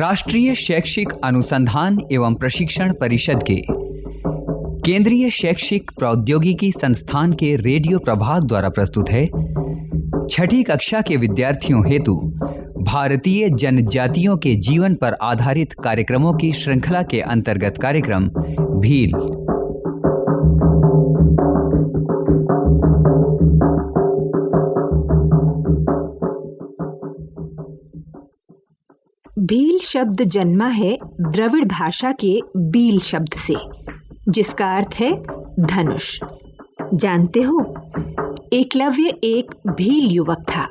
राष्ट्रीय शैक्षिक अनुसंधान एवं प्रशिक्षण परिषद के केंद्रीय शैक्षिक प्रौद्योगिकी संस्थान के रेडियो प्रभाग द्वारा प्रस्तुत है। छठी कक्षा के विद्यार्थियों हेतु भारतीय जनजातियों के जीवन पर आधारित कार्यक्रमों की श्रृंखला के अंतर्गत कार्यक्रम, भील। भील शब्द जन्मा है द्रविड़ भाषा के बील शब्द से, जिसका अर्थ है धनुष। जानते हो? एकलव्य एक भील युवक था,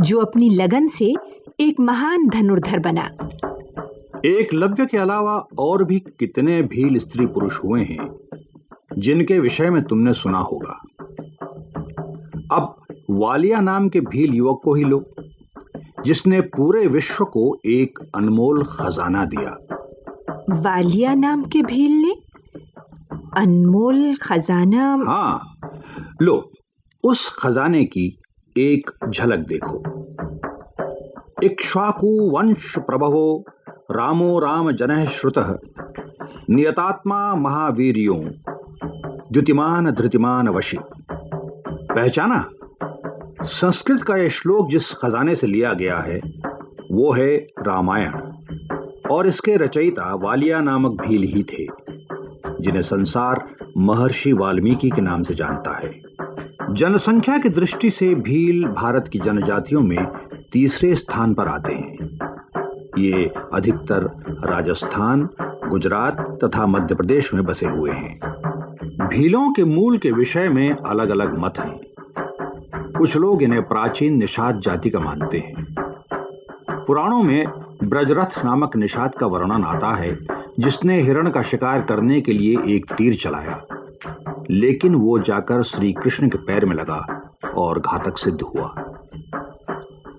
जो अपनी लगन से एक महान धनुर्धर बना। एकलव्य के अलावा और भी कितने भील स्त्री पुरुष हुए हैं, जिनके विषय में तुमने सुना होगा। अब वालिया नाम के भील युवक को ही लो। जिसने पूरे विश्व को एक अनमोल खजाना दिया। वालिया नाम के भील ने? अनमोल खजाना? हाँ। लो उस खजाने की एक झलक देखो। इक्ष्वाकु वंश प्रभवो रामो राम जन श्रुत नियतात्मा महावीरियों द्युतिमान धृतिमान वशी। पहचाना? संस्कृत का यह श्लोक जिस खजाने से लिया गया है, वो है रामायण। और इसके रचयिता वालिया नामक भील ही थे, जिन्हें संसार महर्षि वाल्मीकि के नाम से जानता है। जनसंख्या की दृष्टि से भील भारत की जनजातियों में तीसरे स्थान पर आते हैं। ये अधिकतर राजस्थान, गुजरात तथा मध्य प्रदेश में बसे हुए हैं। भीलों के मूल के विषय में अलग अलग मत हैं। कुछ लोग इन्हें प्राचीन निषाद जाति का मानते हैं। पुराणों में ब्रजरथ नामक निषाद का वर्णन आता है, जिसने हिरण का शिकार करने के लिए एक तीर चलाया। लेकिन वो जाकर श्री कृष्ण के पैर में लगा और घातक सिद्ध हुआ।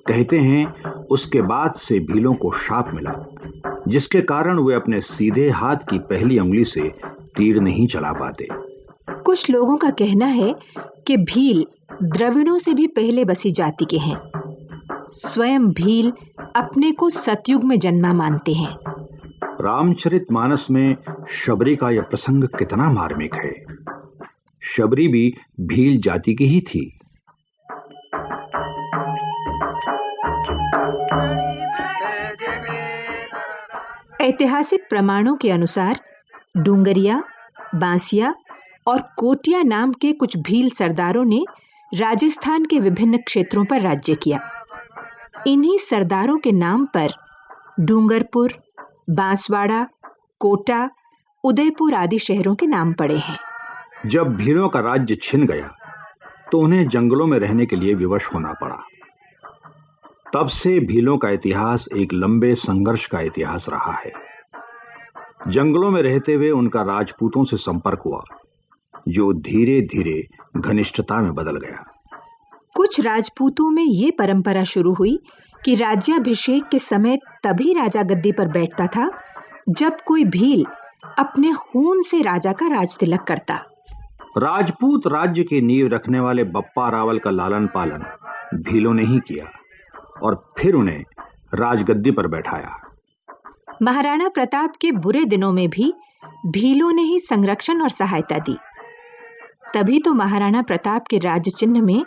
कहते हैं, उसके बाद से भीलों को शाप मिला, जिसके कारण वे अपने सीधे हाथ की पहली उंगली से तीर नहीं चला पाते। कुछ लोगों का कहना है कि भील द्रविड़ों से भी पहले बसी जाति के हैं। स्वयं भील अपने को सतयुग में जन्मा मानते हैं। रामचरित मानस में शबरी का यह प्रसंग कितना मार्मिक है। शबरी भी भील जाति की ही थी। ऐतिहासिक प्रमाणों के अनुसार डूंगरिया बांसिया और कोटिया नाम के कुछ भील सरदारों ने राजस्थान के विभिन्न क्षेत्रों पर राज्य किया। इन्हीं सरदारों के नाम पर डूंगरपुर, बांसवाड़ा, कोटा, उदयपुर आदि शहरों के नाम पड़े हैं। जब भीलों का राज्य छिन गया तो उन्हें जंगलों में रहने के लिए विवश होना पड़ा। तब से भीलों का इतिहास एक लंबे संघर्ष का इतिहास रहा है। जंगलों में रहते हुए उनका राजपूतों से संपर्क हुआ। जो धीरे धीरे घनिष्ठता में बदल गया। कुछ राजपूतों में ये परंपरा शुरू हुई कि राज्याभिषेक के समय तभी राजा गद्दी पर बैठता था जब कोई भील अपने खून से राजा का राज तिलक करता। राजपूत राज्य की नींव रखने वाले बप्पा रावल का लालन पालन भीलों ने ही किया और फिर उन्हें राजगद्दी पर बैठाया। महाराणा प्रताप के बुरे दिनों में भी भीलों ने ही संरक्षण और सहायता दी। तभी तो महाराणा प्रताप के राज चिन्ह में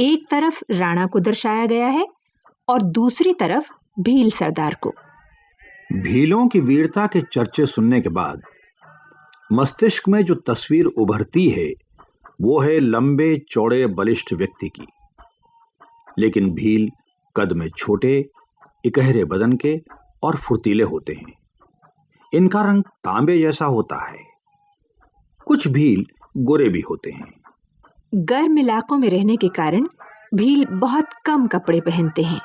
एक तरफ़ राणा को दर्शाया गया है और दूसरी तरफ़ भील सरदार को। भीलों की वीरता के चर्चे सुनने के बाद मस्तिष्क में जो तस्वीर उभरती है, वो है लंबे, चौड़े, बलिष्ठ व्यक्ति की। लेकिन भील कद में छोटे, इकहरे बदन के और फुर्तीले होते हैं। इनका रंग तांबे जैसा होता है। कुछ भील गोरे भी होते हैं। गर्म इलाकों में रहने के कारण भील बहुत कम कपड़े पहनते हैं।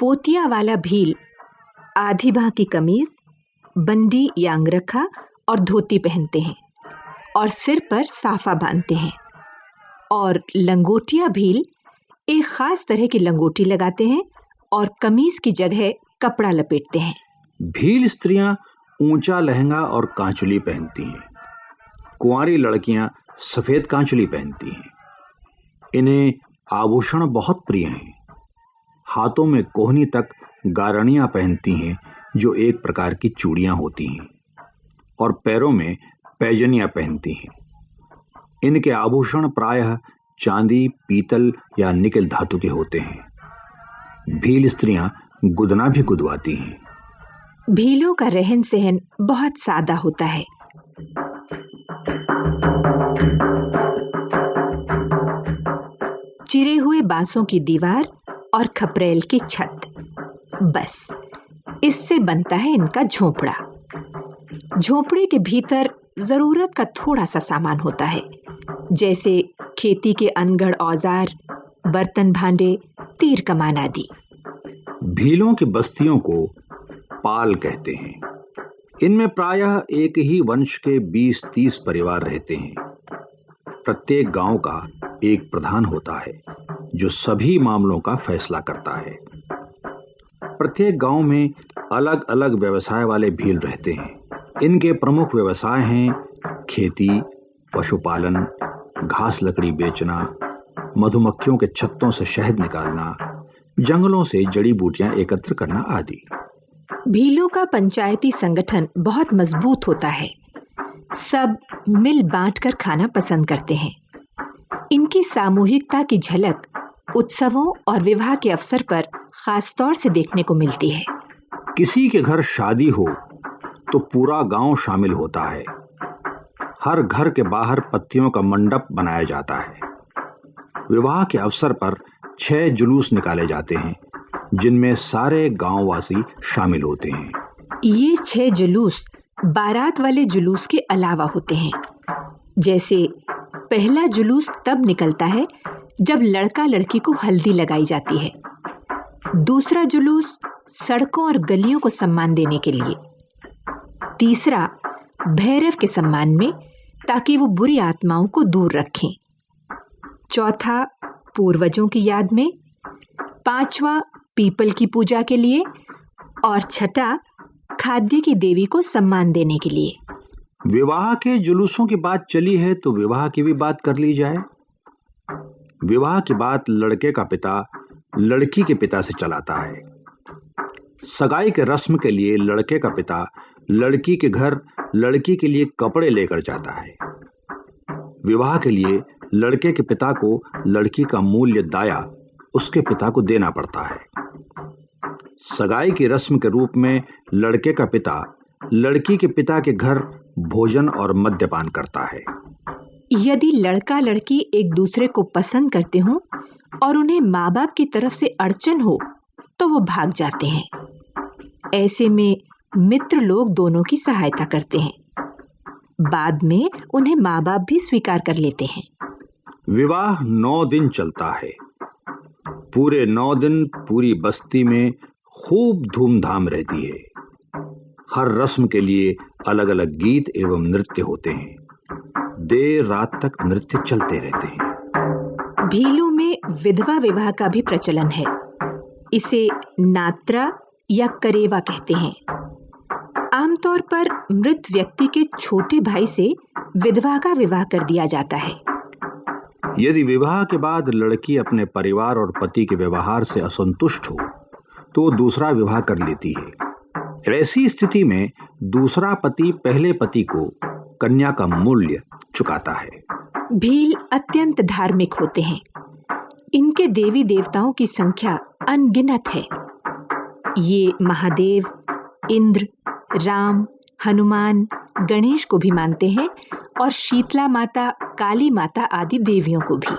पोतिया वाला भील आधी बाह की कमीज बंडी या अंगरखा और धोती पहनते हैं और सिर पर साफा बांधते हैं। और लंगोटिया भील एक खास तरह की लंगोटी लगाते हैं और कमीज की जगह कपड़ा लपेटते हैं। भील स्त्रियाँ ऊँचा लहंगा और कांचुली पहनती हैं। कुंवारी लड़कियाँ सफ़ेद कांचली पहनती हैं। इन्हें आभूषण बहुत प्रिय हैं। हाथों में कोहनी तक गारणियाँ पहनती हैं, जो एक प्रकार की चूड़ियाँ होती हैं, और पैरों में पैजनियाँ पहनती हैं। इनके आभूषण प्रायः चांदी, पीतल या निकल धातु के होते हैं। भील स्त्रियाँ गुदना भी गुदवाती हैं। भीलों का रहन सहन बहुत सादा होता है। चिरे हुए बांसों की दीवार और खपरेल की छत। बस, इससे बनता है इनका झोपड़ा। झोपड़े के भीतर ज़रूरत का थोड़ा सा सामान होता है, जैसे खेती के अनगढ़ औज़ार, बर्तन भांडे, तीर कमान आदि। भीलों की बस्तियों को पाल कहते हैं। इनमें प्रायः एक ही वंश के 20-30 परिवार रहते हैं। प्रत्येक गाँव का एक प्रधान होता है, जो सभी मामलों का फैसला करता है। प्रत्येक गाँव में अलग अलग व्यवसाय वाले भील रहते हैं। इनके प्रमुख व्यवसाय हैं खेती, पशुपालन घास लकड़ी बेचना, मधुमक्खियों के छत्तों से शहद निकालना, जंगलों से जड़ी बूटियाँ एकत्र करना आदि। भीलों का पंचायती संगठन बहुत मज़बूत होता है। सब मिल बांट कर खाना पसंद करते हैं। इनकी सामूहिकता की झलक उत्सवों और विवाह के अवसर पर खास तौर से देखने को मिलती है। किसी के घर शादी हो तो पूरा गाँव शामिल होता है। हर घर के बाहर पत्तियों का मंडप बनाया जाता है। विवाह के अवसर पर छह जुलूस निकाले जाते हैं। जिनमें सारे गांववासी शामिल होते हैं। ये छह जुलूस बारात वाले जुलूस के अलावा होते हैं। जैसे, पहला जुलूस तब निकलता है जब लड़का लड़की को हल्दी लगाई जाती है। दूसरा जुलूस सड़कों और गलियों को सम्मान देने के लिए। तीसरा, भैरव के सम्मान में ताकि वो बुरी आत्माओं को दूर रखें। चौथा, पूर्वजों की याद में। पांचवा पीपल की पूजा के लिए और छठा, खाद्य की देवी को सम्मान देने के लिए। विवाह के जुलूसों की बात चली है तो विवाह की भी बात कर ली जाए। विवाह की बात लड़के का पिता, लड़की के पिता से चलाता है। सगाई के रस्म के लिए लड़के का पिता, लड़की के घर, लड़की के लिए कपड़े लेकर जाता है। विवाह के लिए लड़के के पिता को लड़की का मूल्य दाया उसके पिता को देना पड़ता है। सगाई की रस्म के रूप में लड़के का पिता लड़की के पिता के घर भोजन और मद्यपान करता है। यदि लड़का लड़की एक दूसरे को पसंद करते हो और उन्हें माँ बाप की तरफ़ से अड़चन हो तो वो भाग जाते हैं। ऐसे में मित्र लोग दोनों की सहायता करते हैं। बाद में उन्हें माँ बाप भी स्वीकार कर लेते हैं। विवाह नौ दिन चलता है। पूरे नौ दिन पूरी बस्ती में खूब धूमधाम रहती है। हर रस्म के लिए अलग अलग गीत एवं नृत्य होते हैं। देर रात तक नृत्य चलते रहते हैं। भीलों में विधवा विवाह का भी प्रचलन है। इसे नात्रा या करेवा कहते हैं। आमतौर पर मृत व्यक्ति के छोटे भाई से विधवा का विवाह कर दिया जाता है। यदि विवाह के बाद लड़की अपने परिवार और पति के व्यवहार से असंतुष्ट हो तो वो दूसरा विवाह कर लेती है। ऐसी स्थिति में दूसरा पति पहले पति को कन्या का मूल्य चुकाता है। भील अत्यंत धार्मिक होते हैं। इनके देवी देवताओं की संख्या अनगिनत है। ये महादेव, इंद्र, राम, हनुमान, गणेश को भी मानते हैं और शीतला माता काली माता आदि देवियों को भी।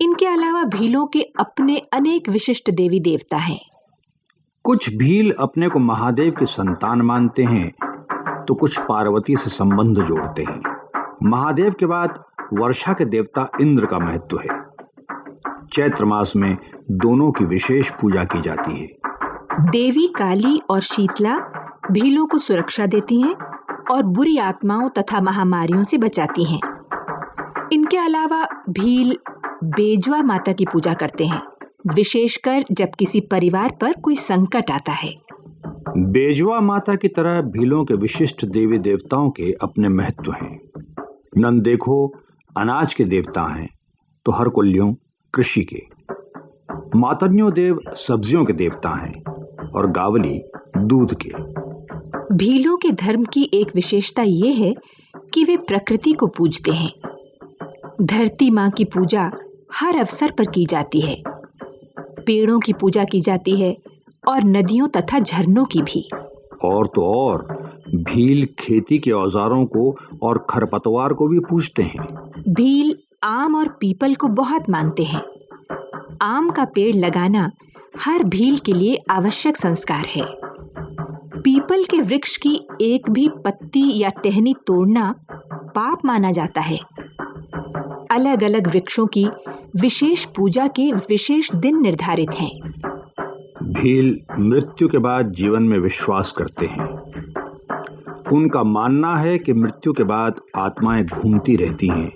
इनके अलावा भीलों के अपने अनेक विशिष्ट देवी देवता हैं। कुछ भील अपने को महादेव के संतान मानते हैं तो कुछ पार्वती से संबंध जोड़ते हैं। महादेव के बाद वर्षा के देवता इंद्र का महत्व है। चैत्र मास में दोनों की विशेष पूजा की जाती है। देवी काली और शीतला भीलों को सुरक्षा देती हैं और बुरी आत्माओं तथा महामारियों से बचाती हैं। इनके अलावा भील बेजवा माता की पूजा करते हैं विशेषकर जब किसी परिवार पर कोई संकट आता है। बेजवा माता की तरह भीलों के विशिष्ट देवी देवताओं के अपने महत्व हैं। नंद देखो अनाज के देवता हैं तो हर कुल्यों कृषि के। मातन्यो देव सब्जियों के देवता हैं और गावली दूध के। भीलों के धर्म की एक विशेषता ये है कि वे प्रकृति को पूजते हैं। धरती माँ की पूजा हर अवसर पर की जाती है। पेड़ों की पूजा की जाती है और नदियों तथा झरनों की भी। और तो और भील खेती के औजारों को और खरपतवार को भी पूछते हैं। भील आम और पीपल को बहुत मानते हैं। आम का पेड़ लगाना हर भील के लिए आवश्यक संस्कार है। पीपल के वृक्ष की एक भी पत्ती या टहनी तोड़ना पाप माना जाता है। अलग अलग वृक्षों की विशेष पूजा के विशेष दिन निर्धारित हैं। भील मृत्यु के बाद जीवन में विश्वास करते हैं। उनका मानना है कि मृत्यु के बाद आत्माएँ घूमती रहती हैं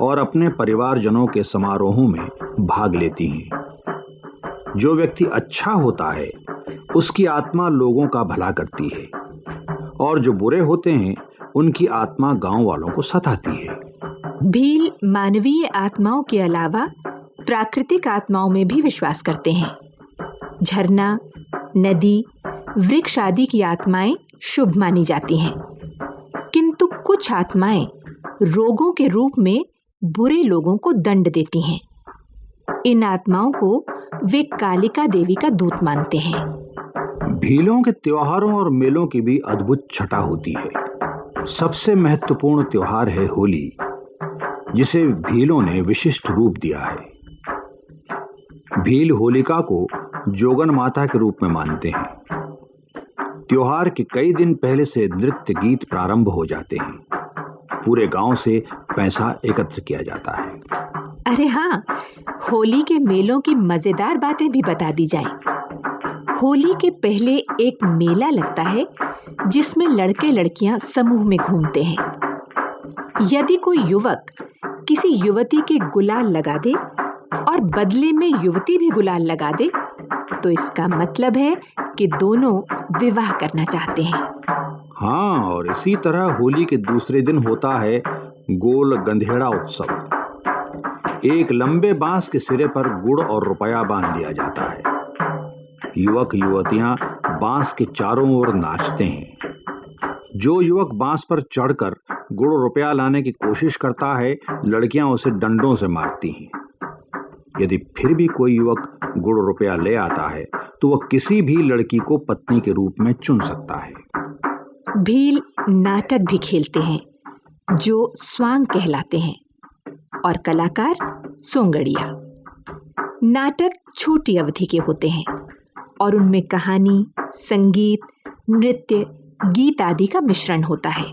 और अपने परिवारजनों के समारोहों में भाग लेती हैं। जो व्यक्ति अच्छा होता है, उसकी आत्मा लोगों का भला करती है और जो बुरे होते हैं, उनकी आत्मा गाँव वालों को सताती है। भील मानवीय आत्माओं के अलावा प्राकृतिक आत्माओं में भी विश्वास करते हैं। झरना, नदी, वृक्ष आदि की आत्माएँ शुभ मानी जाती हैं। किंतु कुछ आत्माएँ रोगों के रूप में बुरे लोगों को दंड देती हैं। इन आत्माओं को वे कालिका देवी का दूत मानते हैं। भीलों के त्योहारों और मेलों की भी अद्भुत छटा होती है। सबसे महत्वपूर्ण त्योहार है होली। जिसे भीलों ने विशिष्ट रूप दिया है। भील होलिका को जोगन माता के रूप में मानते हैं। त्योहार के कई दिन पहले से नृत्य गीत प्रारंभ हो जाते हैं। पूरे गाँव से पैसा एकत्र किया जाता है। अरे हाँ होली के मेलों की मज़ेदार बातें भी बता दी जाए। होली के पहले एक मेला लगता है, जिसमें लड़के लड़कियाँ समूह में घूमते हैं। यदि कोई युवक किसी युवती के गुलाल लगा दे और बदले में युवती भी गुलाल लगा दे तो इसका मतलब है कि दोनों विवाह करना चाहते हैं। हाँ और इसी तरह होली के दूसरे दिन होता है गोल गंधेड़ा उत्सव। एक लंबे बाँस के सिरे पर गुड़ और रुपया बाँध दिया जाता है। युवक युवतियाँ बाँस के चारों ओर नाचते हैं। जो युवक बाँस पर चढ़कर गुड़ रुपया लाने की कोशिश करता है, लड़कियाँ उसे डंडों से मारती हैं। यदि फिर भी कोई युवक गुड़ रुपया ले आता है तो वह किसी भी लड़की को पत्नी के रूप में चुन सकता है। भील नाटक भी खेलते हैं, जो स्वांग कहलाते हैं, और कलाकार सोंगड़िया। नाटक छोटी अवधि के होते हैं, और उनमें कहानी, संगीत, नृत्य, गीत आदि का मिश्रण होता है।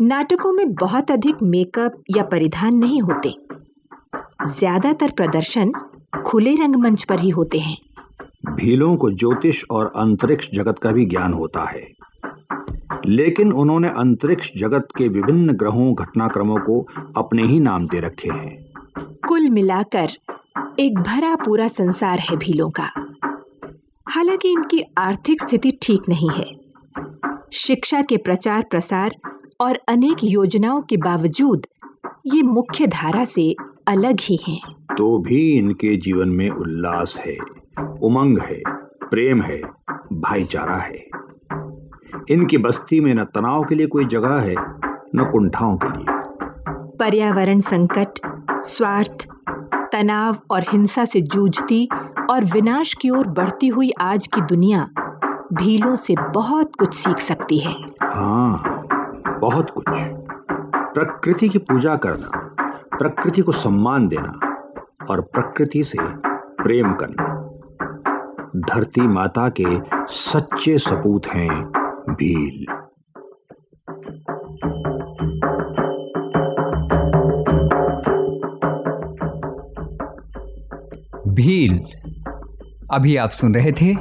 नाटकों में बहुत अधिक मेकअप या परिधान नहीं होते। ज़्यादातर प्रदर्शन खुले रंगमंच पर ही होते हैं। भीलों को ज्योतिष और अंतरिक्ष जगत का भी ज्ञान होता है। लेकिन उन्होंने अंतरिक्ष जगत के विभिन्न ग्रहों घटनाक्रमों को अपने ही नाम दे रखे हैं। कुल मिलाकर एक भरा पूरा संसार है भीलों का। हालाँकि इनकी आर्थिक स्थिति ठीक नहीं है। शिक्षा के प्रचार प्रसार और अनेक योजनाओं के बावजूद ये मुख्य धारा से अलग ही हैं। तो भी इनके जीवन में उल्लास है उमंग है प्रेम है भाईचारा है। इनकी बस्ती में न तनाव के लिए कोई जगह है न कुंठाओं के लिए। पर्यावरण संकट स्वार्थ तनाव और हिंसा से जूझती और विनाश की ओर बढ़ती हुई आज की दुनिया भीलों से बहुत कुछ सीख सकती है। हाँ बहुत कुछ। प्रकृति की पूजा करना, प्रकृति को सम्मान देना और प्रकृति से प्रेम करना। धरती माता के सच्चे सपूत हैं भील। भील। अभी आप सुन रहे थे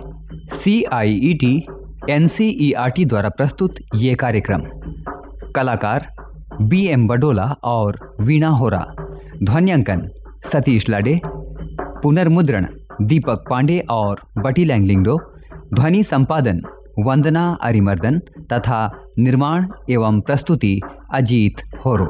C I E T N C E R T द्वारा प्रस्तुत ये कार्यक्रम। कलाकार बी एम बडोला और वीणा होरा, ध्वन्यांकन सतीश लाडे, पुनर्मुद्रण दीपक पांडे और बटी लैंगलिंगडो, ध्वनि संपादन वंदना अरिमर्दन तथा निर्माण एवं प्रस्तुति अजीत होरो।